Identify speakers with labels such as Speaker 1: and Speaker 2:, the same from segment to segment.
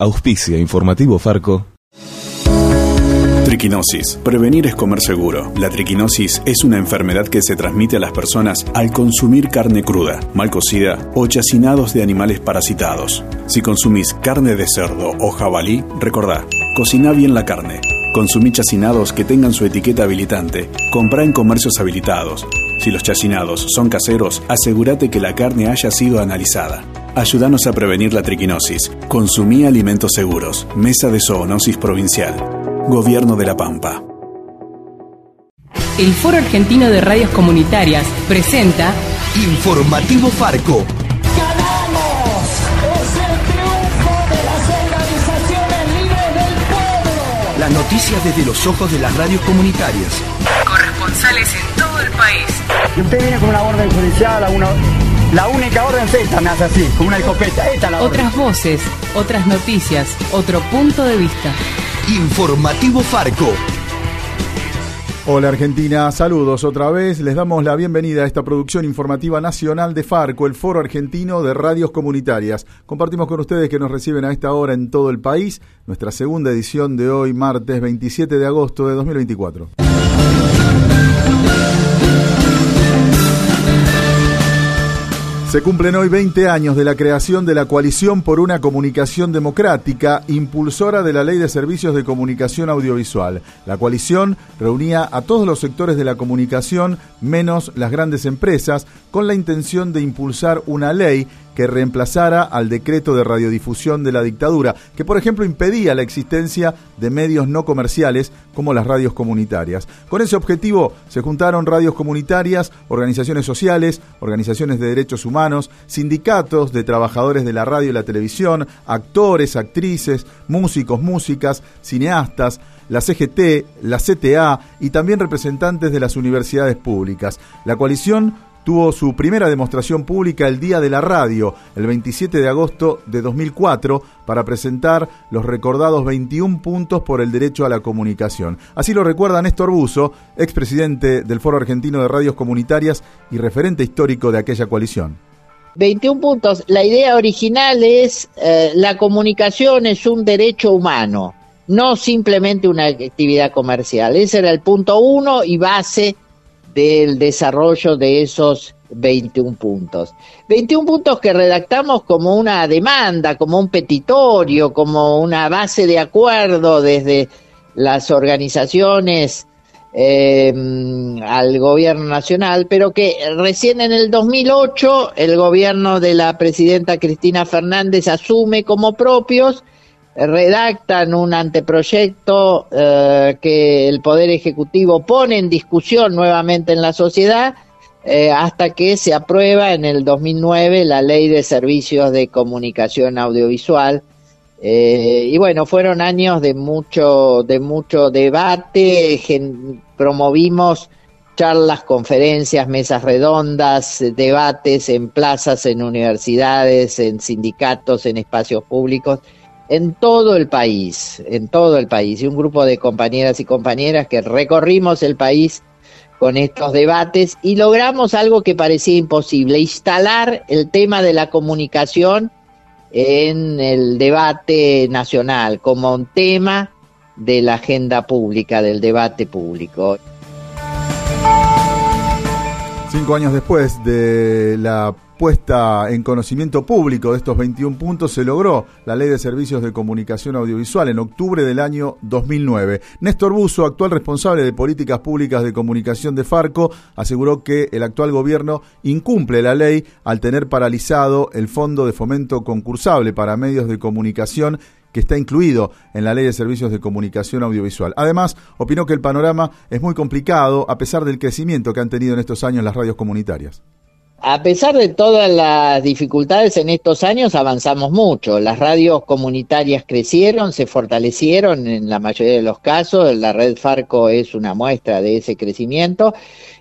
Speaker 1: Auspicia Informativo Farco.
Speaker 2: Triquinosis. Prevenir es comer seguro. La triquinosis es una enfermedad que se transmite a las personas al consumir carne cruda, mal cocida o chacinados de animales parasitados. Si consumís carne de cerdo o jabalí, recordá, cocina bien la carne. Consumí chacinados que tengan su etiqueta habilitante. Comprá en comercios habilitados. Si los chacinados son caseros, asegúrate que la carne haya sido analizada. Ayúdanos a prevenir la triquinosis. Consumí alimentos seguros. Mesa de Zoonosis Provincial. Gobierno de la Pampa.
Speaker 3: El Foro Argentino de Radios Comunitarias presenta
Speaker 4: Informativo Farco.
Speaker 5: ¡Ganamos! ¡Es el triunfo de las organizaciones libres del pueblo!
Speaker 4: Las noticias desde los ojos de las radios comunitarias.
Speaker 3: corresponsales en todo el país.
Speaker 6: Y usted viene con una orden judicial, una, la única orden es esta, me hace así, con una escopeta. Esta es la orden.
Speaker 3: Otras voces, otras noticias, otro punto de vista.
Speaker 4: Informativo Farco.
Speaker 7: Hola Argentina, saludos otra vez. Les damos la bienvenida a esta producción informativa nacional de Farco, el Foro Argentino de Radios Comunitarias. Compartimos con ustedes que nos reciben a esta hora en todo el país nuestra segunda edición de hoy, martes 27 de agosto de 2024. Se cumplen hoy 20 años de la creación de la Coalición por una Comunicación Democrática, impulsora de la Ley de Servicios de Comunicación Audiovisual. La coalición reunía a todos los sectores de la comunicación, menos las grandes empresas, con la intención de impulsar una ley que reemplazara al decreto de radiodifusión de la dictadura, que por ejemplo impedía la existencia de medios no comerciales como las radios comunitarias. Con ese objetivo se juntaron radios comunitarias, organizaciones sociales, organizaciones de derechos humanos, sindicatos de trabajadores de la radio y la televisión, actores, actrices, músicos, músicas, cineastas, la CGT, la CTA y también representantes de las universidades públicas. La coalición tuvo su primera demostración pública el Día de la Radio, el 27 de agosto de 2004, para presentar los recordados 21 puntos por el derecho a la comunicación. Así lo recuerda Néstor Buzo, expresidente del Foro Argentino de Radios Comunitarias y referente histórico de aquella coalición.
Speaker 8: 21 puntos. La idea original es eh, la comunicación es un derecho humano, no simplemente una actividad comercial. Ese era el punto uno y base del desarrollo de esos 21 puntos. 21 puntos que redactamos como una demanda, como un petitorio, como una base de acuerdo desde las organizaciones eh, al gobierno nacional, pero que recién en el 2008 el gobierno de la presidenta Cristina Fernández asume como propios redactan un anteproyecto eh, que el Poder Ejecutivo pone en discusión nuevamente en la sociedad eh, hasta que se aprueba en el 2009 la Ley de Servicios de Comunicación Audiovisual. Eh, y bueno, fueron años de mucho, de mucho debate, promovimos charlas, conferencias, mesas redondas, debates en plazas, en universidades, en sindicatos, en espacios públicos en todo el país, en todo el país, y un grupo de compañeras y compañeras que recorrimos el país con estos debates y logramos algo que parecía imposible, instalar el tema de la comunicación en el debate nacional como un tema de la agenda pública, del debate público.
Speaker 7: Cinco años después de la puesta en conocimiento público de estos 21 puntos se logró la Ley de Servicios de Comunicación Audiovisual en octubre del año 2009. Néstor Buzo, actual responsable de Políticas Públicas de Comunicación de Farco, aseguró que el actual gobierno incumple la ley al tener paralizado el Fondo de Fomento Concursable para Medios de Comunicación que está incluido en la Ley de Servicios de Comunicación Audiovisual. Además, opinó que el panorama es muy complicado a pesar del crecimiento que han tenido en estos años las radios comunitarias.
Speaker 8: A pesar de todas las dificultades en estos años, avanzamos mucho. Las radios comunitarias crecieron, se fortalecieron en la mayoría de los casos. La red Farco es una muestra de ese crecimiento.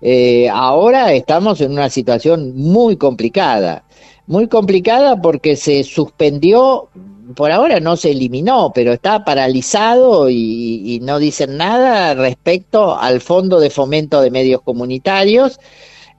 Speaker 8: Eh, ahora estamos en una situación muy complicada. Muy complicada porque se suspendió por ahora no se eliminó, pero está paralizado y, y, no dicen nada respecto al Fondo de Fomento de Medios Comunitarios,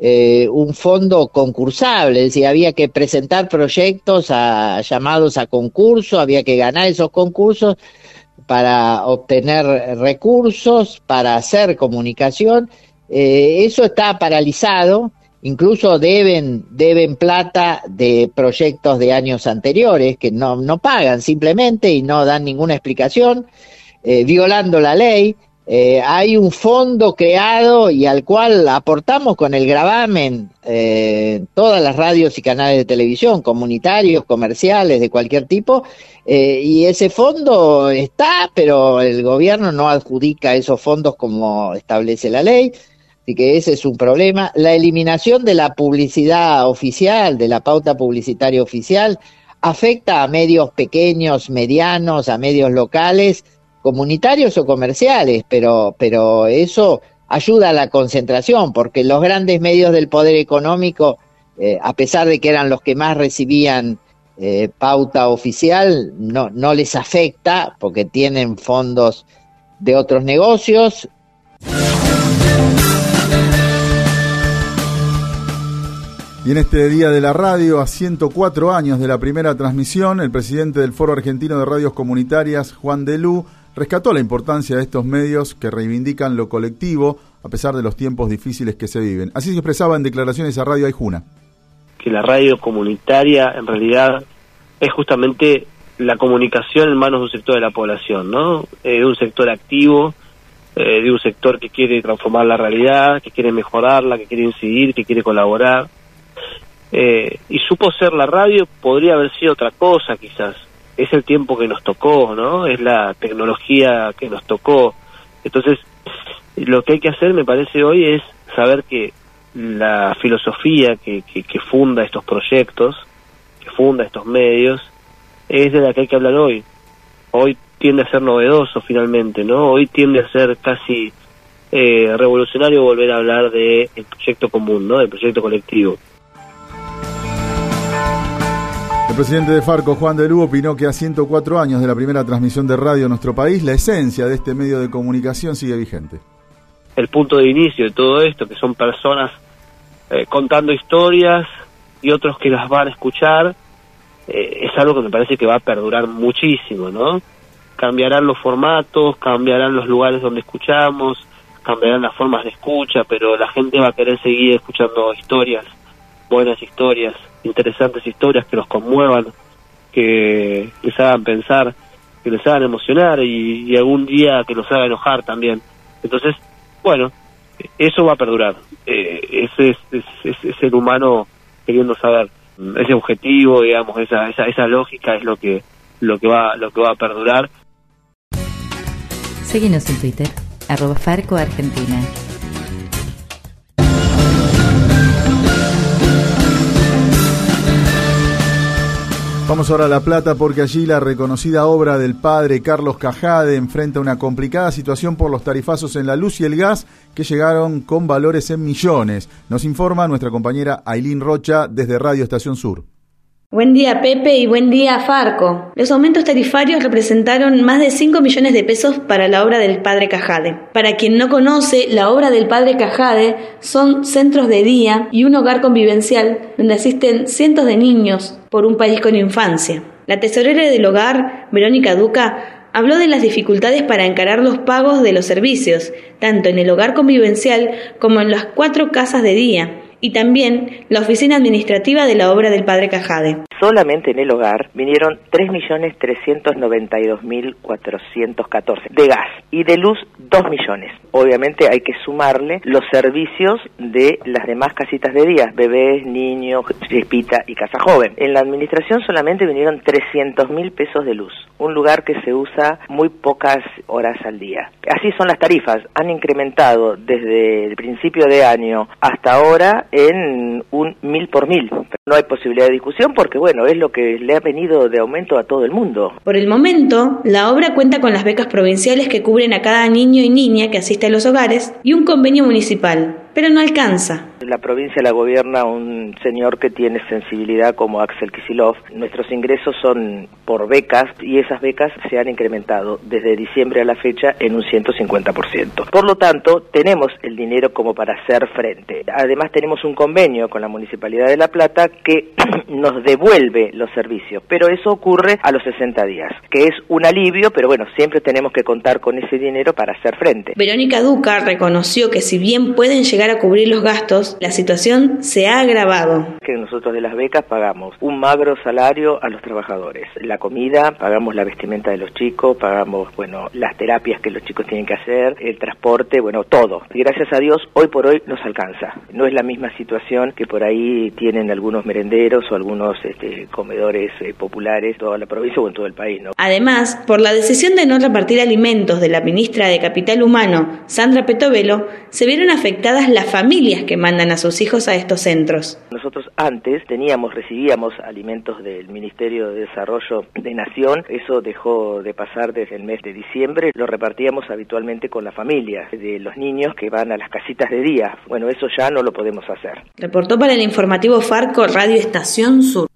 Speaker 8: eh, un fondo concursable, es decir, había que presentar proyectos a, llamados a concurso, había que ganar esos concursos para obtener recursos, para hacer comunicación. Eh, eso está paralizado, incluso deben, deben plata de proyectos de años anteriores que no, no pagan simplemente y no dan ninguna explicación, eh, violando la ley. Eh, hay un fondo creado y al cual aportamos con el gravamen eh, todas las radios y canales de televisión, comunitarios, comerciales, de cualquier tipo, eh, y ese fondo está, pero el gobierno no adjudica esos fondos como establece la ley, así que ese es un problema. La eliminación de la publicidad oficial, de la pauta publicitaria oficial, afecta a medios pequeños, medianos, a medios locales, comunitarios o comerciales, pero, pero eso ayuda a la concentración, porque los grandes medios del poder económico, eh, a pesar de que eran los que más recibían eh, pauta oficial, no, no les afecta porque tienen fondos de otros negocios.
Speaker 7: Y en este Día de la Radio, a 104 años de la primera transmisión, el presidente del Foro Argentino de Radios Comunitarias, Juan Delú, rescató la importancia de estos medios que reivindican lo colectivo a pesar de los tiempos difíciles que se viven. Así se expresaba en declaraciones a Radio Aijuna.
Speaker 9: Que la radio comunitaria en realidad es justamente la comunicación en manos de un sector de la población, ¿no? Eh, de un sector activo, eh, de un sector que quiere transformar la realidad, que quiere mejorarla, que quiere incidir, que quiere colaborar. Eh, y supo ser la radio, podría haber sido otra cosa quizás, es el tiempo que nos tocó, ¿no? Es la tecnología que nos tocó. Entonces, lo que hay que hacer, me parece hoy, es saber que la filosofía que, que, funda estos proyectos, que funda estos medios, es de la que hay que hablar hoy. Hoy tiende a ser novedoso finalmente, ¿no? Hoy tiende a ser casi eh, revolucionario volver a hablar del el proyecto común, ¿no? Del proyecto colectivo.
Speaker 7: Presidente de Farco, Juan de Lugo, opinó que a 104 años de la primera transmisión de radio en nuestro país, la esencia de este medio de comunicación sigue vigente.
Speaker 9: El punto de inicio de todo esto, que son personas eh, contando historias y otros que las van a escuchar, eh, es algo que me parece que va a perdurar muchísimo, ¿no? Cambiarán los formatos, cambiarán los lugares donde escuchamos, cambiarán las formas de escucha, pero la gente va a querer seguir escuchando historias, buenas historias, interesantes historias que los conmuevan, que les hagan pensar, que les hagan emocionar y, algún día que los haga enojar también. Entonces, bueno, eso va a perdurar. Eh, ese es, es, el humano queriendo saber ese objetivo, digamos, esa, esa, esa lógica es lo que lo que va lo que va a perdurar.
Speaker 10: Seguimos en Twitter, arroba.
Speaker 7: Vamos ahora a La Plata porque allí la reconocida obra del padre Carlos Cajade enfrenta una complicada situación por los tarifazos en la luz y el gas que llegaron con valores en millones. Nos informa nuestra compañera Ailín Rocha desde Radio Estación Sur.
Speaker 11: Buen día Pepe y buen día Farco. Los aumentos tarifarios representaron más de 5 millones de pesos para la obra del Padre Cajade. Para quien no conoce, la obra del Padre Cajade son centros de día y un hogar convivencial donde asisten cientos de niños por un país con infancia. La tesorera del hogar, Verónica Duca, habló de las dificultades para encarar los pagos de los servicios, tanto en el hogar convivencial como en las cuatro casas de día y también la oficina administrativa de la obra del padre Cajade.
Speaker 12: Solamente en el hogar vinieron 3.392.414 de gas y de luz 2 millones. Obviamente hay que sumarle los servicios de las demás casitas de día, bebés, niños, chispita y casa joven. En la administración solamente vinieron 300 mil pesos de luz, un lugar que se usa muy pocas horas al día. Así son las tarifas, han incrementado desde el principio de año hasta ahora en un mil por mil. No hay posibilidad de discusión porque, bueno, es lo que le ha venido de aumento a todo el mundo.
Speaker 11: Por el momento, la obra cuenta con las becas provinciales que cubren a cada niño y niña que asiste a los hogares y un convenio municipal, pero no alcanza.
Speaker 12: La provincia la gobierna un señor que tiene sensibilidad como Axel Kisilov. Nuestros ingresos son por becas y esas becas se han incrementado desde diciembre a la fecha en un 150%. Por lo tanto, tenemos el dinero como para hacer frente. Además, tenemos un convenio con la Municipalidad de La Plata que nos devuelve los servicios, pero eso ocurre a los 60 días, que es un alivio, pero bueno, siempre tenemos que contar con ese dinero para hacer frente.
Speaker 11: Verónica Duca reconoció que si bien pueden llegar a cubrir los gastos, la situación se ha agravado.
Speaker 12: Que nosotros de las becas pagamos un magro salario a los trabajadores, la comida, pagamos la vestimenta de los chicos, pagamos, bueno, las terapias que los chicos tienen que hacer, el transporte, bueno, todo. Y gracias a Dios, hoy por hoy nos alcanza. No es la misma situación que por ahí tienen algunos merenderos o algunos este, comedores eh, populares toda la provincia o en todo el país, ¿no?
Speaker 11: Además, por la decisión de no repartir alimentos de la ministra de Capital Humano, Sandra Petovelo, se vieron afectadas las familias que mandan a sus hijos a estos centros.
Speaker 12: Nosotros antes teníamos, recibíamos alimentos del Ministerio de Desarrollo de Nación, eso dejó de pasar desde el mes de diciembre, lo repartíamos habitualmente con la familia de los niños que van a las casitas de día. Bueno, eso ya no lo podemos hacer.
Speaker 11: Reportó para el informativo Farco Radio Estación Sur.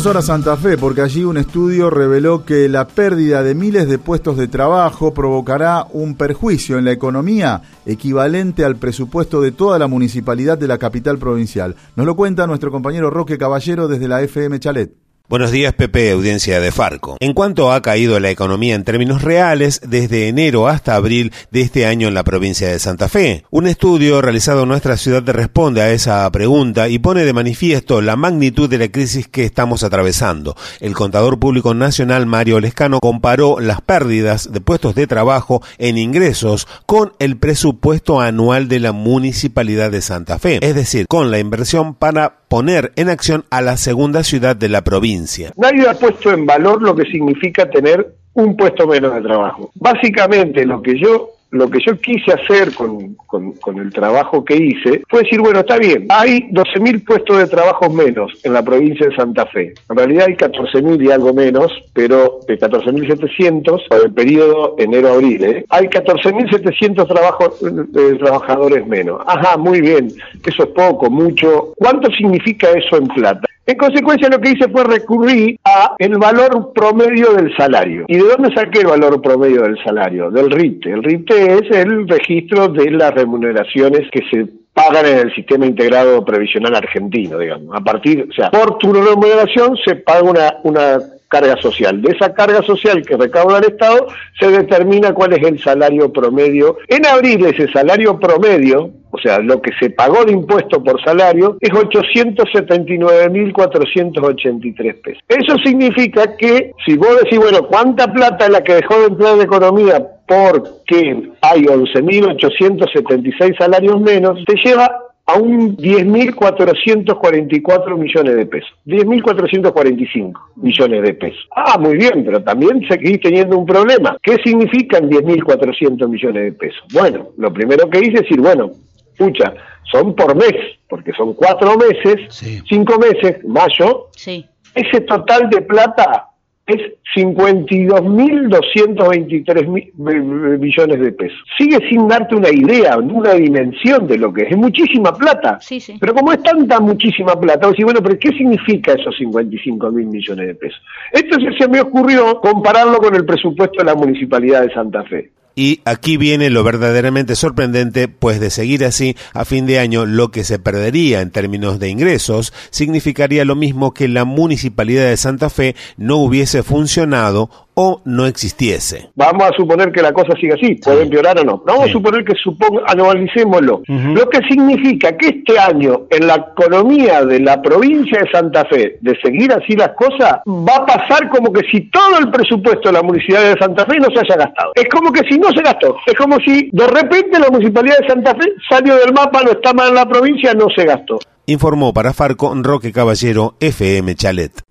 Speaker 7: Vamos ahora a Santa Fe, porque allí un estudio reveló que la pérdida de miles de puestos de trabajo provocará un perjuicio en la economía equivalente al presupuesto de toda la municipalidad de la capital provincial. Nos lo cuenta nuestro compañero Roque Caballero desde la FM Chalet.
Speaker 13: Buenos días, Pepe, audiencia de Farco. En cuanto ha caído la economía en términos reales desde enero hasta abril de este año en la provincia de Santa Fe, un estudio realizado en nuestra ciudad responde a esa pregunta y pone de manifiesto la magnitud de la crisis que estamos atravesando. El contador público nacional Mario Lescano comparó las pérdidas de puestos de trabajo en ingresos con el presupuesto anual de la municipalidad de Santa Fe, es decir, con la inversión para poner en acción a la segunda ciudad de la provincia.
Speaker 14: Nadie ha puesto en valor lo que significa tener un puesto menos de trabajo. Básicamente lo que yo lo que yo quise hacer con, con, el trabajo que hice fue decir, bueno, está bien, hay 12.000 puestos de trabajo menos en la provincia de Santa Fe. En realidad hay 14.000 y algo menos, pero de 14.700 por el periodo enero-abril. ¿eh? Hay 14.700 trabajos, eh, trabajadores menos. Ajá, muy bien, eso es poco, mucho. ¿Cuánto significa eso en plata? En consecuencia, lo que hice fue recurrir el valor promedio del salario. ¿Y de dónde saqué el valor promedio del salario? Del RITE. El RITE es el registro de las remuneraciones que se pagan en el sistema integrado previsional argentino, digamos. A partir, o sea, por tu remuneración se paga una carga social. De esa carga social que recauda el Estado se determina cuál es el salario promedio. En abril ese salario promedio, o sea, lo que se pagó de impuesto por salario, es 879.483 pesos. Eso significa que si vos decís, bueno, ¿cuánta plata es la que dejó de emplear la economía porque hay 11.876 salarios menos? Te lleva a un 10.444 millones de pesos. 10.445 millones de pesos. Ah, muy bien, pero también seguís teniendo un problema. ¿Qué significan 10.400 millones de pesos? Bueno, lo primero que hice es decir, bueno, escucha, son por mes, porque son cuatro meses, cinco meses, mayo.
Speaker 11: Sí.
Speaker 14: Ese total de plata es 52.223 millones de pesos. Sigue sin darte una idea, una dimensión de lo que es. Es muchísima plata.
Speaker 11: Sí, sí.
Speaker 14: Pero como es tanta muchísima plata, vos decís, bueno, pero ¿qué significa esos 55 mil millones de pesos? Entonces se me ocurrió compararlo con el presupuesto de la Municipalidad de Santa Fe.
Speaker 13: Y aquí viene lo verdaderamente sorprendente, pues de seguir así, a fin de año lo que se perdería en términos de ingresos significaría lo mismo que la municipalidad de Santa Fe no hubiese funcionado o no existiese.
Speaker 14: Vamos a suponer que la cosa sigue así, puede empeorar o no. Vamos a suponer que suponga, analicémoslo. Lo que significa que este año en la economía de la provincia de Santa Fe, de seguir así las cosas, va a pasar como que si todo el presupuesto de la municipalidad de Santa Fe no se haya gastado. Es como que si no se gastó. Es como si de repente la municipalidad de Santa Fe salió del mapa, no está mal en la provincia, no se gastó.
Speaker 13: Informó para Farco Roque Caballero, FM Chalet.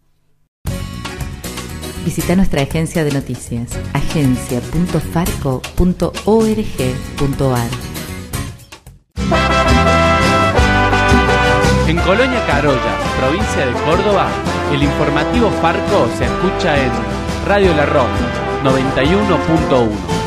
Speaker 10: Visita nuestra agencia de noticias, agencia.farco.org.ar.
Speaker 15: En Colonia Carolla, provincia de Córdoba, el informativo Farco se escucha en Radio La Roca 91.1.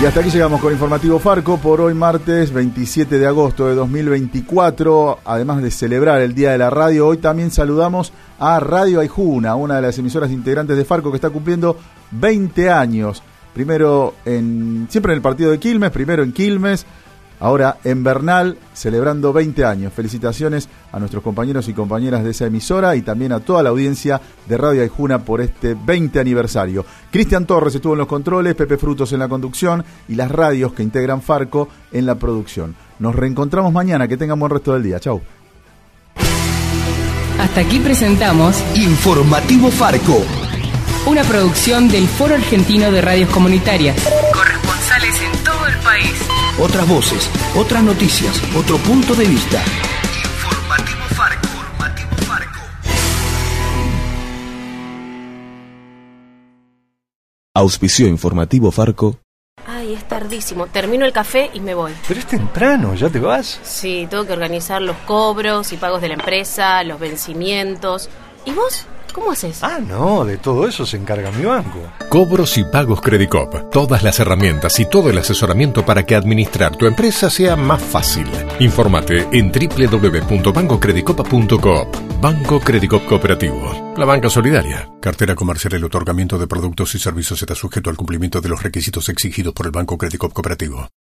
Speaker 7: Y hasta aquí llegamos con Informativo Farco por hoy martes 27 de agosto de 2024. Además de celebrar el Día de la Radio, hoy también saludamos a Radio Aijuna, una de las emisoras integrantes de Farco que está cumpliendo 20 años. Primero en siempre en el partido de Quilmes, primero en Quilmes, ahora en Bernal, celebrando 20 años. Felicitaciones a nuestros compañeros y compañeras de esa emisora y también a toda la audiencia de Radio Aijuna por este 20 aniversario. Cristian Torres estuvo en los controles, Pepe Frutos en la conducción y las radios que integran Farco en la producción. Nos reencontramos mañana, que tengan buen resto del día. Chau.
Speaker 3: Hasta aquí presentamos
Speaker 4: Informativo Farco.
Speaker 3: una producción del Foro Argentino de Radios Comunitarias.
Speaker 4: Otras voces, otras noticias, otro punto de vista.
Speaker 1: Auspicio informativo Farco.
Speaker 16: Ay, es tardísimo. Termino el café y me voy.
Speaker 17: Pero es temprano, ¿ya te vas?
Speaker 16: Sí, tengo que organizar los cobros y pagos de la empresa, los vencimientos. ¿Y vos? ¿Cómo haces?
Speaker 17: Ah, no, de todo eso se encarga mi banco.
Speaker 18: Cobros y pagos Credicop. Todas las herramientas y todo el asesoramiento para que administrar tu empresa sea más fácil. Infórmate en www.bancocredicopa.coop. Banco Credicop Cooperativo. La banca solidaria. Cartera comercial. El otorgamiento de productos y servicios está sujeto al cumplimiento de los requisitos exigidos por el Banco Credicop Cooperativo.